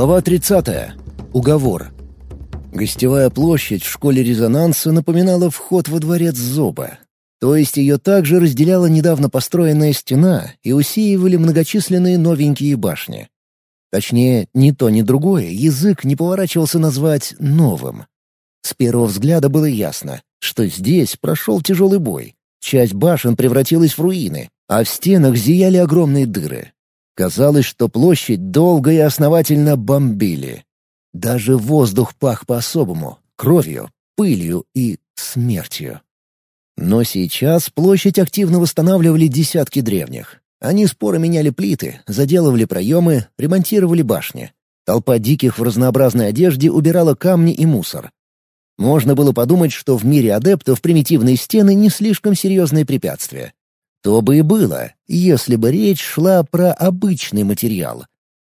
Глава 30. Уговор. Гостевая площадь в школе резонанса напоминала вход во дворец Зоба. То есть ее также разделяла недавно построенная стена и усеивали многочисленные новенькие башни. Точнее, ни то, ни другое язык не поворачивался назвать «новым». С первого взгляда было ясно, что здесь прошел тяжелый бой. Часть башен превратилась в руины, а в стенах зияли огромные дыры. Казалось, что площадь долго и основательно бомбили. Даже воздух пах по-особому — кровью, пылью и смертью. Но сейчас площадь активно восстанавливали десятки древних. Они споро меняли плиты, заделывали проемы, ремонтировали башни. Толпа диких в разнообразной одежде убирала камни и мусор. Можно было подумать, что в мире адептов примитивные стены не слишком серьезные препятствия. То бы и было, если бы речь шла про обычный материал.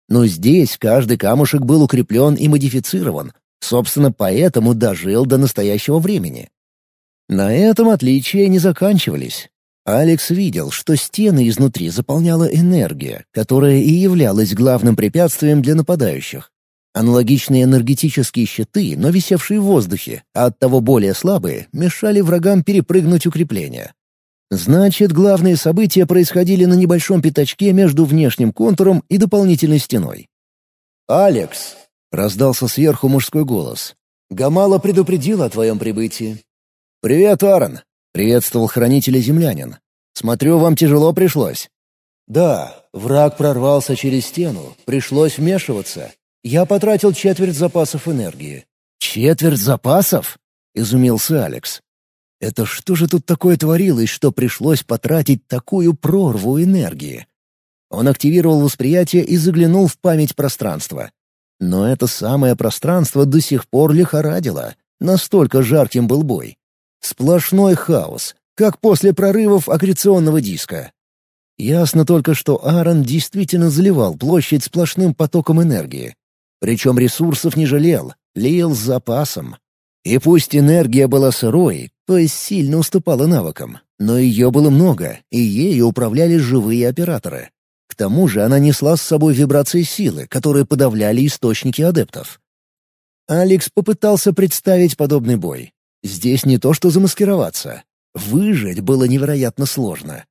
Но здесь каждый камушек был укреплен и модифицирован, собственно, поэтому дожил до настоящего времени. На этом отличия не заканчивались. Алекс видел, что стены изнутри заполняла энергия, которая и являлась главным препятствием для нападающих. Аналогичные энергетические щиты, но висевшие в воздухе, а оттого более слабые, мешали врагам перепрыгнуть укрепления. Значит, главные события происходили на небольшом пятачке между внешним контуром и дополнительной стеной. «Алекс!» — раздался сверху мужской голос. «Гамала предупредила о твоем прибытии». «Привет, Аарон!» — приветствовал хранителя землянин. «Смотрю, вам тяжело пришлось». «Да, враг прорвался через стену, пришлось вмешиваться. Я потратил четверть запасов энергии». «Четверть запасов?» — изумился Алекс. Это что же тут такое творилось, что пришлось потратить такую прорву энергии? Он активировал восприятие и заглянул в память пространства. Но это самое пространство до сих пор лихорадило. Настолько жарким был бой. Сплошной хаос, как после прорывов аккреционного диска. Ясно только, что Аарон действительно заливал площадь сплошным потоком энергии. Причем ресурсов не жалел, лил с запасом. И пусть энергия была сырой, то есть сильно уступала навыкам, но ее было много, и ею управляли живые операторы. К тому же она несла с собой вибрации силы, которые подавляли источники адептов. Алекс попытался представить подобный бой. Здесь не то что замаскироваться. Выжить было невероятно сложно.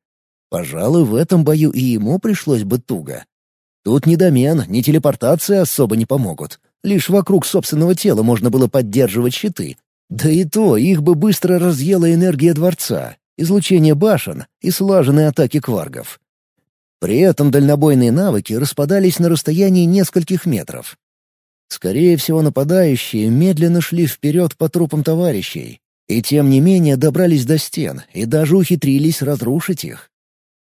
Пожалуй, в этом бою и ему пришлось бы туго. Тут ни домен, ни телепортация особо не помогут. Лишь вокруг собственного тела можно было поддерживать щиты. Да и то их бы быстро разъела энергия дворца, излучение башен и слаженные атаки кваргов. При этом дальнобойные навыки распадались на расстоянии нескольких метров. Скорее всего, нападающие медленно шли вперед по трупам товарищей, и тем не менее добрались до стен и даже ухитрились разрушить их.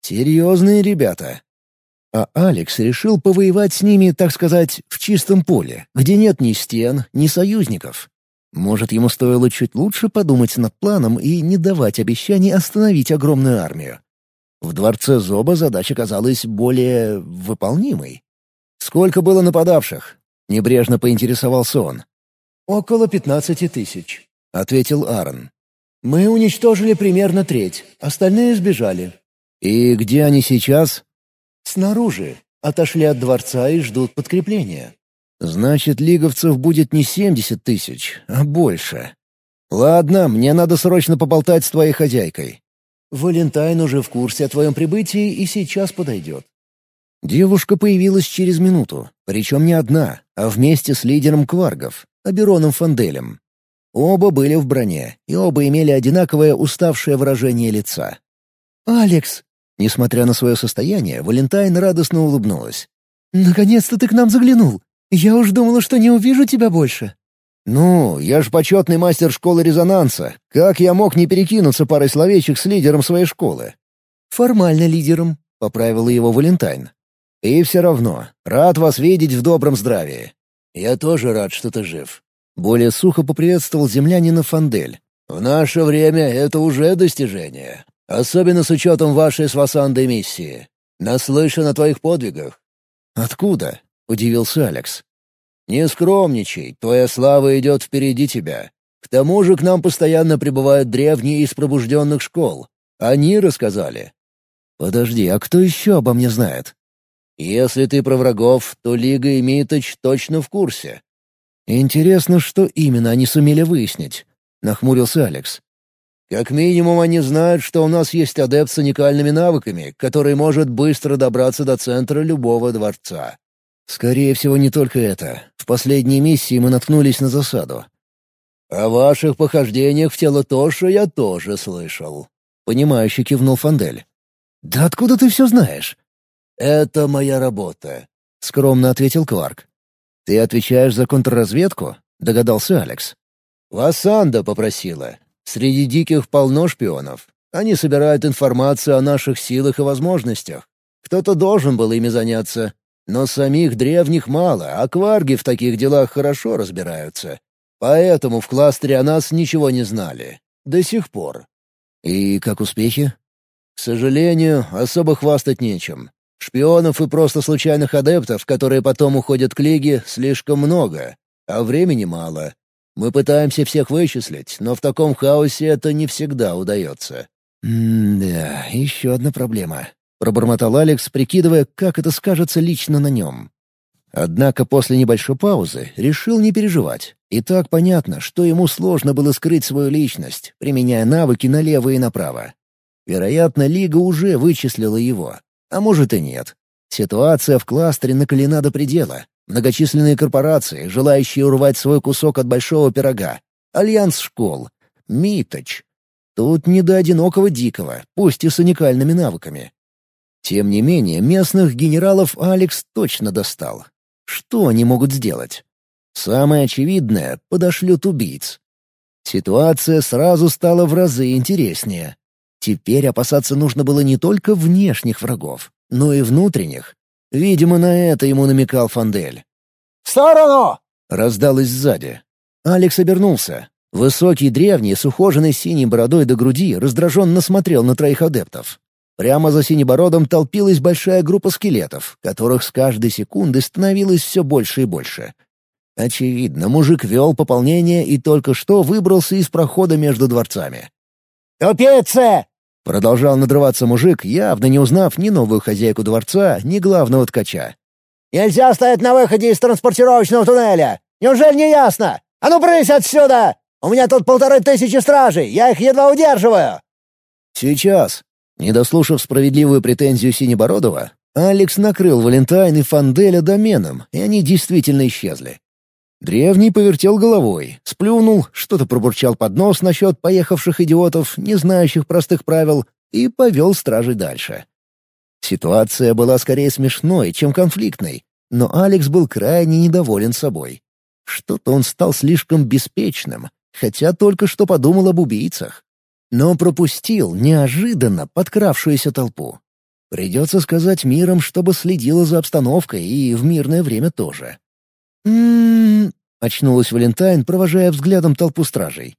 Серьезные ребята. А Алекс решил повоевать с ними, так сказать, в чистом поле, где нет ни стен, ни союзников. Может, ему стоило чуть лучше подумать над планом и не давать обещаний остановить огромную армию. В дворце Зоба задача казалась более выполнимой. «Сколько было нападавших?» — небрежно поинтересовался он. «Около пятнадцати тысяч», — ответил Аарон. «Мы уничтожили примерно треть, остальные сбежали». «И где они сейчас?» «Снаружи. Отошли от дворца и ждут подкрепления». «Значит, лиговцев будет не семьдесят тысяч, а больше. Ладно, мне надо срочно поболтать с твоей хозяйкой». «Валентайн уже в курсе о твоем прибытии и сейчас подойдет». Девушка появилась через минуту, причем не одна, а вместе с лидером кваргов, Абероном Фанделем. Оба были в броне, и оба имели одинаковое уставшее выражение лица. «Алекс, Несмотря на свое состояние, Валентайн радостно улыбнулась. «Наконец-то ты к нам заглянул! Я уж думала, что не увижу тебя больше!» «Ну, я ж почетный мастер школы резонанса. Как я мог не перекинуться парой словечек с лидером своей школы?» «Формально лидером», — поправила его Валентайн. «И все равно, рад вас видеть в добром здравии». «Я тоже рад, что ты жив». Более сухо поприветствовал землянина Фандель. «В наше время это уже достижение. Особенно с учетом вашей с Васандой миссии. Наслышан о твоих подвигах». «Откуда?» — удивился Алекс. «Не скромничай, твоя слава идет впереди тебя. К тому же к нам постоянно прибывают древние из пробужденных школ. Они рассказали». «Подожди, а кто еще обо мне знает?» Если ты про врагов, то Лига и Миточ точно в курсе». «Интересно, что именно они сумели выяснить?» — нахмурился Алекс. «Как минимум они знают, что у нас есть адепт с уникальными навыками, который может быстро добраться до центра любого дворца. Скорее всего, не только это. В последней миссии мы наткнулись на засаду. О ваших похождениях в тело Тоша я тоже слышал. Понимающе кивнул Фандель. «Да откуда ты все знаешь?» «Это моя работа», — скромно ответил Кварк. «Ты отвечаешь за контрразведку?» — догадался Алекс. «Васанда попросила. Среди диких полно шпионов. Они собирают информацию о наших силах и возможностях. Кто-то должен был ими заняться. Но самих древних мало, а кварги в таких делах хорошо разбираются. Поэтому в кластере о нас ничего не знали. До сих пор. И как успехи? К сожалению, особо хвастать нечем. Шпионов и просто случайных адептов, которые потом уходят к Лиге, слишком много, а времени мало. Мы пытаемся всех вычислить, но в таком хаосе это не всегда удается. «М-да, еще одна проблема», — пробормотал Алекс, прикидывая, как это скажется лично на нем. Однако после небольшой паузы решил не переживать. И так понятно, что ему сложно было скрыть свою личность, применяя навыки налево и направо. Вероятно, Лига уже вычислила его. А может и нет. Ситуация в кластере накалена до предела. Многочисленные корпорации, желающие урвать свой кусок от большого пирога. Альянс школ. Миточ. Тут не до одинокого дикого, пусть и с уникальными навыками. Тем не менее, местных генералов Алекс точно достал. Что они могут сделать? Самое очевидное — подошлют убийц. Ситуация сразу стала в разы интереснее. Теперь опасаться нужно было не только внешних врагов, но и внутренних. Видимо, на это ему намекал Фандель. «В сторону!» — раздалось сзади. Алекс обернулся. Высокий древний с ухоженной синей бородой до груди раздраженно смотрел на троих адептов. Прямо за синебородом толпилась большая группа скелетов, которых с каждой секунды становилось все больше и больше. Очевидно, мужик вел пополнение и только что выбрался из прохода между дворцами. «Тупицы!» — продолжал надрываться мужик, явно не узнав ни новую хозяйку дворца, ни главного ткача. «Нельзя стоять на выходе из транспортировочного туннеля! Неужели не ясно? А ну брысь отсюда! У меня тут полторы тысячи стражей, я их едва удерживаю!» «Сейчас!» Не дослушав справедливую претензию Синебородова, Алекс накрыл Валентайн и Фанделя доменом, и они действительно исчезли. Древний повертел головой, сплюнул, что-то пробурчал под нос насчет поехавших идиотов, не знающих простых правил, и повел стражей дальше. Ситуация была скорее смешной, чем конфликтной, но Алекс был крайне недоволен собой. Что-то он стал слишком беспечным, хотя только что подумал об убийцах но пропустил неожиданно подкравшуюся толпу. Придется сказать миром, чтобы следила за обстановкой и в мирное время тоже. «М-м-м», очнулась Валентайн, провожая взглядом толпу стражей.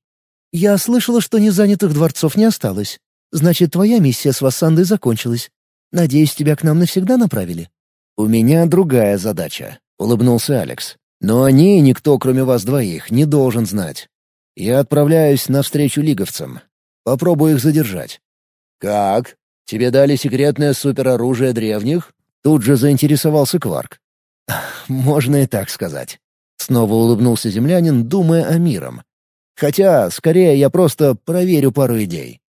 «Я слышала, что незанятых дворцов не осталось. Значит, твоя миссия с Вассандой закончилась. Надеюсь, тебя к нам навсегда направили?» «У меня другая задача», — улыбнулся Алекс. «Но о ней никто, кроме вас двоих, не должен знать. Я отправляюсь навстречу лиговцам. Попробую их задержать». «Как? Тебе дали секретное супероружие древних?» Тут же заинтересовался Кварк. «Можно и так сказать». Снова улыбнулся землянин, думая о миром. «Хотя, скорее, я просто проверю пару идей».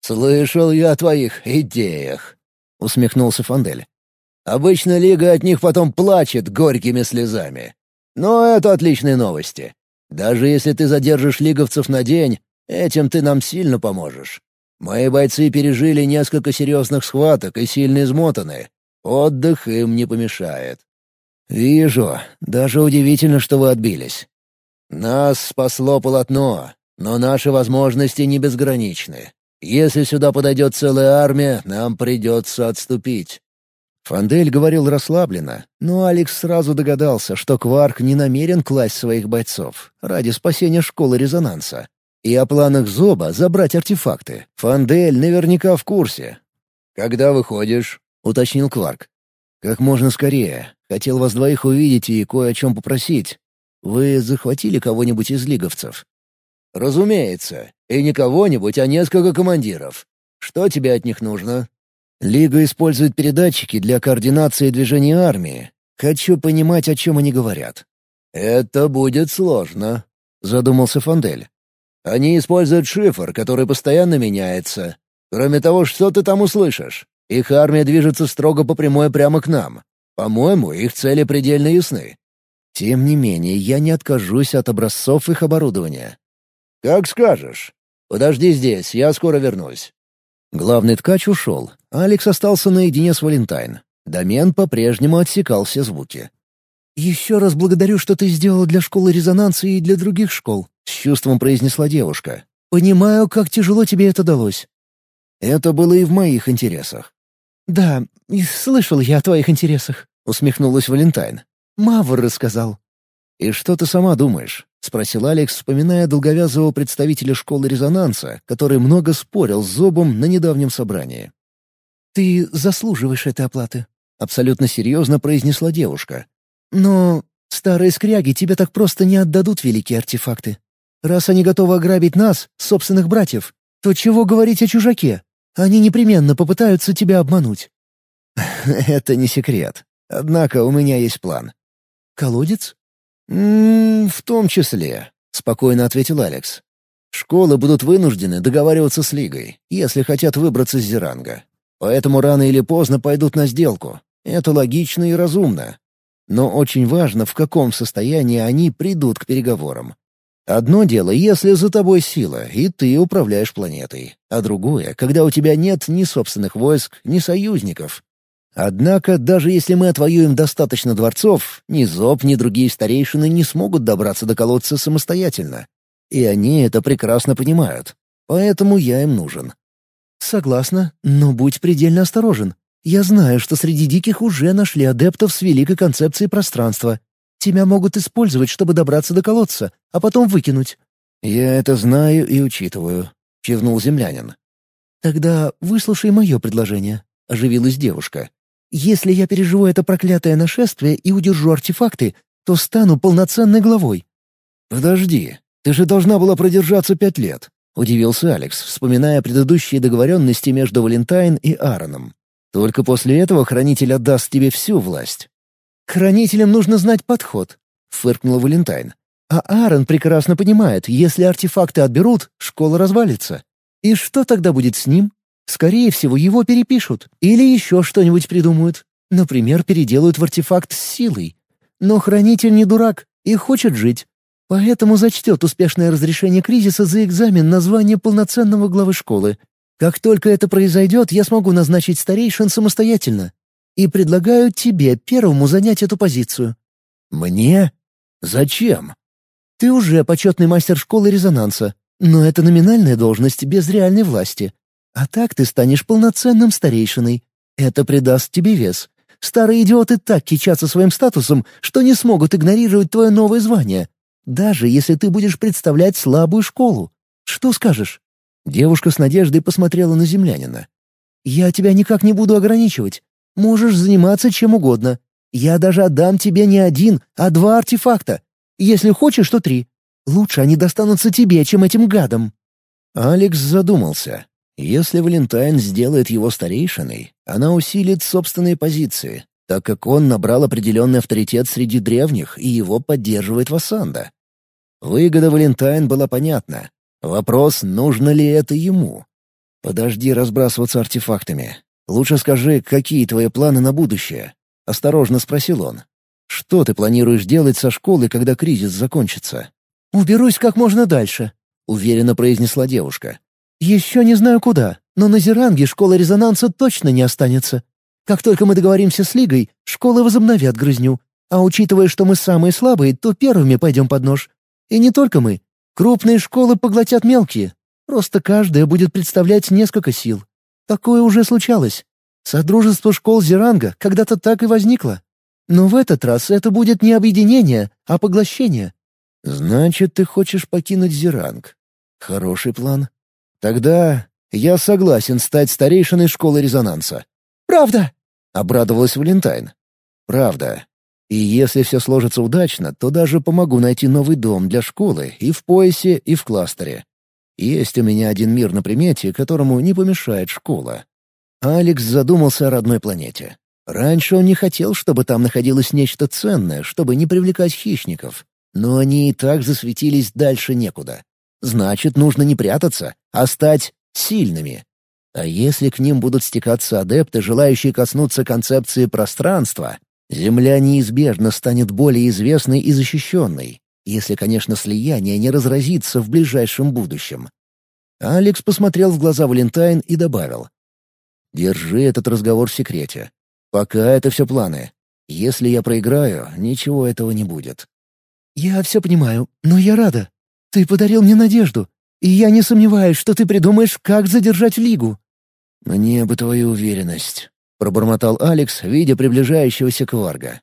«Слышал я о твоих идеях», — усмехнулся Фандель. «Обычно Лига от них потом плачет горькими слезами. Но это отличные новости. Даже если ты задержишь лиговцев на день, Этим ты нам сильно поможешь. Мои бойцы пережили несколько серьезных схваток и сильно измотаны. Отдых им не помешает. Вижу. Даже удивительно, что вы отбились. Нас спасло полотно, но наши возможности не безграничны. Если сюда подойдет целая армия, нам придется отступить». Фандель говорил расслабленно, но Алекс сразу догадался, что Кварк не намерен класть своих бойцов ради спасения школы резонанса. И о планах Зоба забрать артефакты. Фандель наверняка в курсе. «Когда выходишь?» — уточнил Кварк. «Как можно скорее. Хотел вас двоих увидеть и кое о чем попросить. Вы захватили кого-нибудь из лиговцев?» «Разумеется. И не кого-нибудь, а несколько командиров. Что тебе от них нужно?» Лига использует передатчики для координации движения армии. Хочу понимать, о чем они говорят». «Это будет сложно», — задумался Фандель. «Они используют шифр, который постоянно меняется. Кроме того, что ты там услышишь? Их армия движется строго по прямой прямо к нам. По-моему, их цели предельно ясны. Тем не менее, я не откажусь от образцов их оборудования. «Как скажешь. Подожди здесь, я скоро вернусь». Главный ткач ушел. Алекс остался наедине с Валентайн. Домен по-прежнему отсекал все звуки. «Еще раз благодарю, что ты сделал для школы резонанса и для других школ», — с чувством произнесла девушка. «Понимаю, как тяжело тебе это далось». Это было и в моих интересах. «Да, слышал я о твоих интересах», — усмехнулась Валентайн. «Мавр рассказал». «И что ты сама думаешь?» — спросил Алекс, вспоминая долговязого представителя школы резонанса, который много спорил с Зобом на недавнем собрании. «Ты заслуживаешь этой оплаты», — абсолютно серьезно произнесла девушка. «Но старые скряги тебе так просто не отдадут великие артефакты. Раз они готовы ограбить нас, собственных братьев, то чего говорить о чужаке? Они непременно попытаются тебя обмануть». «Это не секрет. Однако у меня есть план». «Колодец?» «М -м, «В том числе», — спокойно ответил Алекс. «Школы будут вынуждены договариваться с Лигой, если хотят выбраться с Зеранга. Поэтому рано или поздно пойдут на сделку. Это логично и разумно. Но очень важно, в каком состоянии они придут к переговорам. Одно дело, если за тобой сила, и ты управляешь планетой, а другое, когда у тебя нет ни собственных войск, ни союзников. Однако, даже если мы отвоюем достаточно дворцов, ни Зоб, ни другие старейшины не смогут добраться до колодца самостоятельно. И они это прекрасно понимают. Поэтому я им нужен. Согласна, но будь предельно осторожен. Я знаю, что среди диких уже нашли адептов с великой концепцией пространства, Тебя могут использовать, чтобы добраться до колодца, а потом выкинуть». «Я это знаю и учитываю», — кивнул землянин. «Тогда выслушай мое предложение», — оживилась девушка. «Если я переживу это проклятое нашествие и удержу артефакты, то стану полноценной главой». «Подожди, ты же должна была продержаться пять лет», — удивился Алекс, вспоминая предыдущие договоренности между Валентайн и Аароном. «Только после этого Хранитель отдаст тебе всю власть». «Хранителям нужно знать подход», — фыркнула Валентайн. «А Аарон прекрасно понимает, если артефакты отберут, школа развалится. И что тогда будет с ним? Скорее всего, его перепишут. Или еще что-нибудь придумают. Например, переделают в артефакт с силой. Но хранитель не дурак и хочет жить. Поэтому зачтет успешное разрешение кризиса за экзамен на звание полноценного главы школы. Как только это произойдет, я смогу назначить старейшин самостоятельно и предлагаю тебе первому занять эту позицию». «Мне? Зачем?» «Ты уже почетный мастер школы резонанса, но это номинальная должность без реальной власти. А так ты станешь полноценным старейшиной. Это придаст тебе вес. Старые идиоты так кичатся своим статусом, что не смогут игнорировать твое новое звание, даже если ты будешь представлять слабую школу. Что скажешь?» Девушка с надеждой посмотрела на землянина. «Я тебя никак не буду ограничивать. Можешь заниматься чем угодно. Я даже отдам тебе не один, а два артефакта. Если хочешь, то три. Лучше они достанутся тебе, чем этим гадам». Алекс задумался. Если Валентайн сделает его старейшиной, она усилит собственные позиции, так как он набрал определенный авторитет среди древних и его поддерживает Вассанда. Выгода Валентайн была понятна. Вопрос, нужно ли это ему. Подожди разбрасываться артефактами. «Лучше скажи, какие твои планы на будущее?» — осторожно спросил он. «Что ты планируешь делать со школой, когда кризис закончится?» «Уберусь как можно дальше», — уверенно произнесла девушка. «Еще не знаю куда, но на Зеранге школа резонанса точно не останется. Как только мы договоримся с Лигой, школы возобновят грызню. А учитывая, что мы самые слабые, то первыми пойдем под нож. И не только мы. Крупные школы поглотят мелкие. Просто каждая будет представлять несколько сил. Такое уже случалось. Содружество школ Зеранга когда-то так и возникло. Но в этот раз это будет не объединение, а поглощение. Значит, ты хочешь покинуть Зеранг. Хороший план. Тогда я согласен стать старейшиной школы резонанса. Правда? Обрадовалась Валентайн. Правда. И если все сложится удачно, то даже помогу найти новый дом для школы и в поясе, и в кластере. Есть у меня один мир на примете, которому не помешает школа. Алекс задумался о родной планете. Раньше он не хотел, чтобы там находилось нечто ценное, чтобы не привлекать хищников. Но они и так засветились дальше некуда. Значит, нужно не прятаться, а стать сильными. А если к ним будут стекаться адепты, желающие коснуться концепции пространства, Земля неизбежно станет более известной и защищенной, если, конечно, слияние не разразится в ближайшем будущем. Алекс посмотрел в глаза Валентайн и добавил. «Держи этот разговор в секрете. Пока это все планы. Если я проиграю, ничего этого не будет». «Я все понимаю, но я рада. Ты подарил мне надежду, и я не сомневаюсь, что ты придумаешь, как задержать Лигу». «Мне бы твою уверенность», — пробормотал Алекс, видя приближающегося Кварга.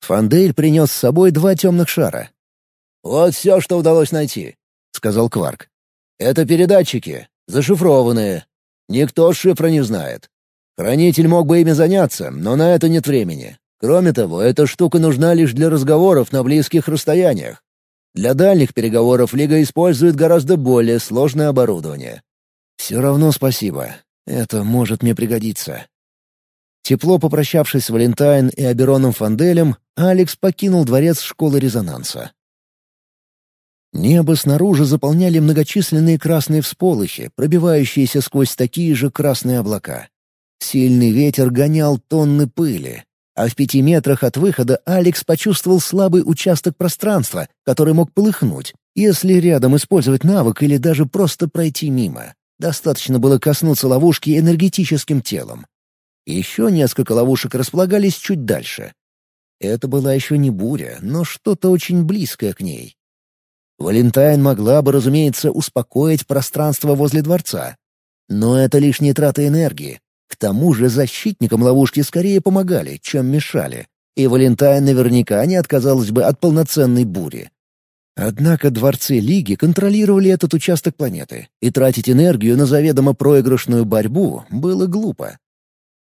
Фандель принес с собой два темных шара. «Вот все, что удалось найти», — сказал Кварк. «Это передатчики, зашифрованные. Никто шифра не знает. Хранитель мог бы ими заняться, но на это нет времени. Кроме того, эта штука нужна лишь для разговоров на близких расстояниях. Для дальних переговоров Лига использует гораздо более сложное оборудование. Все равно спасибо. Это может мне пригодиться. Тепло попрощавшись с Валентайн и Абероном Фанделем, Алекс покинул дворец школы резонанса. Небо снаружи заполняли многочисленные красные всполохи, пробивающиеся сквозь такие же красные облака. Сильный ветер гонял тонны пыли, а в пяти метрах от выхода Алекс почувствовал слабый участок пространства, который мог полыхнуть, если рядом использовать навык или даже просто пройти мимо. Достаточно было коснуться ловушки энергетическим телом. Еще несколько ловушек располагались чуть дальше. Это была еще не буря, но что-то очень близкое к ней. Валентайн могла бы, разумеется, успокоить пространство возле дворца. Но это лишняя трата энергии. К тому же защитникам ловушки скорее помогали, чем мешали. И Валентайн наверняка не отказалась бы от полноценной бури. Однако дворцы Лиги контролировали этот участок планеты, и тратить энергию на заведомо проигрышную борьбу было глупо.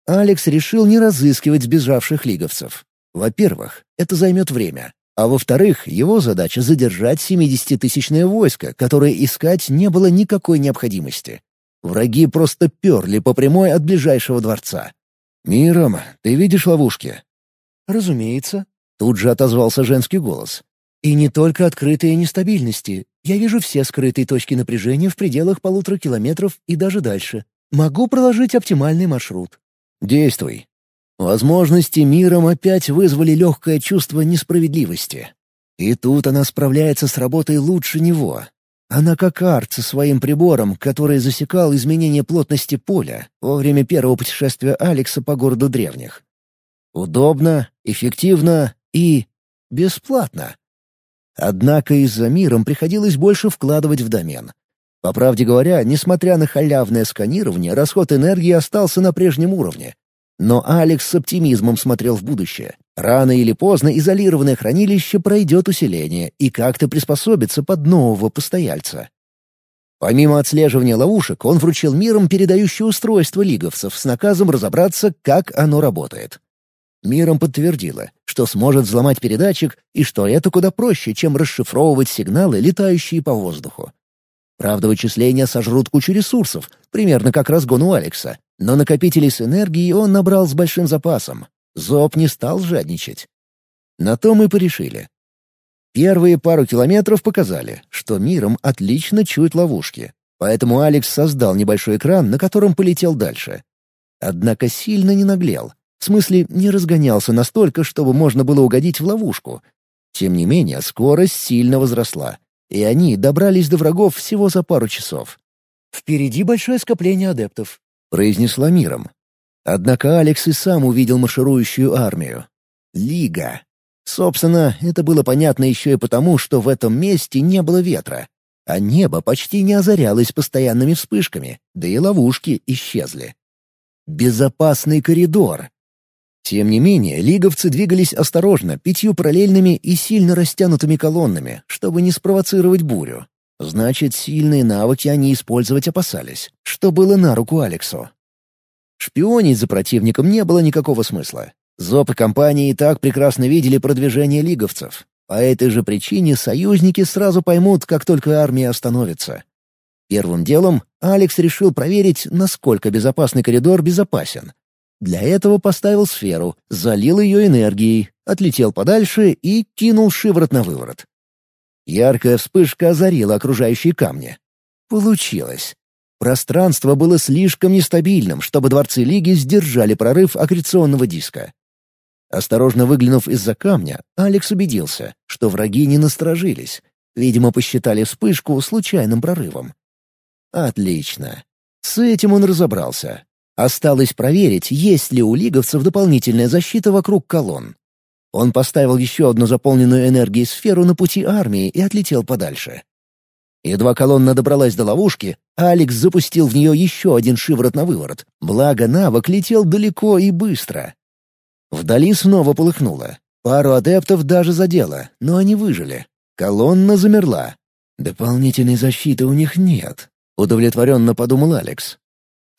Алекс решил не разыскивать сбежавших лиговцев. Во-первых, это займет время. А во-вторых, его задача — задержать 70-тысячное войско, которое искать не было никакой необходимости. Враги просто перли по прямой от ближайшего дворца. «Миром, ты видишь ловушки?» «Разумеется», — тут же отозвался женский голос. «И не только открытые нестабильности. Я вижу все скрытые точки напряжения в пределах полутора километров и даже дальше. Могу проложить оптимальный маршрут». «Действуй», Возможности миром опять вызвали легкое чувство несправедливости. И тут она справляется с работой лучше него. Она как арт со своим прибором, который засекал изменение плотности поля во время первого путешествия Алекса по городу древних. Удобно, эффективно и бесплатно. Однако из-за миром приходилось больше вкладывать в домен. По правде говоря, несмотря на халявное сканирование, расход энергии остался на прежнем уровне, но Алекс с оптимизмом смотрел в будущее. Рано или поздно изолированное хранилище пройдет усиление и как-то приспособится под нового постояльца. Помимо отслеживания ловушек, он вручил миром передающее устройство лиговцев с наказом разобраться, как оно работает. Миром подтвердила, что сможет взломать передатчик и что это куда проще, чем расшифровывать сигналы, летающие по воздуху. Правда, вычисления сожрут кучу ресурсов, примерно как разгон у Алекса, но накопителей с энергией он набрал с большим запасом. Зоб не стал жадничать. На то мы порешили. Первые пару километров показали, что миром отлично чует ловушки, поэтому Алекс создал небольшой экран, на котором полетел дальше. Однако сильно не наглел, в смысле не разгонялся настолько, чтобы можно было угодить в ловушку. Тем не менее, скорость сильно возросла, и они добрались до врагов всего за пару часов. «Впереди большое скопление адептов произнесла миром. Однако Алекс и сам увидел марширующую армию. Лига. Собственно, это было понятно еще и потому, что в этом месте не было ветра, а небо почти не озарялось постоянными вспышками, да и ловушки исчезли. Безопасный коридор. Тем не менее, лиговцы двигались осторожно, пятью параллельными и сильно растянутыми колоннами, чтобы не спровоцировать бурю. Значит, сильные навыки они использовать опасались, что было на руку Алексу. Шпионить за противником не было никакого смысла. Зоб и компании и так прекрасно видели продвижение лиговцев. По этой же причине союзники сразу поймут, как только армия остановится. Первым делом Алекс решил проверить, насколько безопасный коридор безопасен. Для этого поставил сферу, залил ее энергией, отлетел подальше и кинул шиворот на выворот. Яркая вспышка озарила окружающие камни. Получилось. Пространство было слишком нестабильным, чтобы дворцы Лиги сдержали прорыв аккреционного диска. Осторожно выглянув из-за камня, Алекс убедился, что враги не насторожились. Видимо, посчитали вспышку случайным прорывом. Отлично. С этим он разобрался. Осталось проверить, есть ли у лиговцев дополнительная защита вокруг колонн. Он поставил еще одну заполненную энергией сферу на пути армии и отлетел подальше. Едва колонна добралась до ловушки, Алекс запустил в нее еще один шиворот на выворот. Благо, навык летел далеко и быстро. Вдали снова полыхнуло. Пару адептов даже задело, но они выжили. Колонна замерла. Дополнительной защиты у них нет. — удовлетворенно подумал Алекс.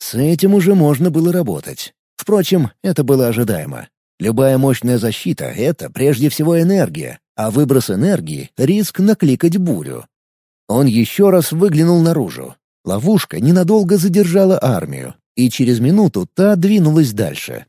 С этим уже можно было работать. Впрочем, это было ожидаемо. Любая мощная защита — это прежде всего энергия, а выброс энергии — риск накликать бурю. Он еще раз выглянул наружу. Ловушка ненадолго задержала армию, и через минуту та двинулась дальше.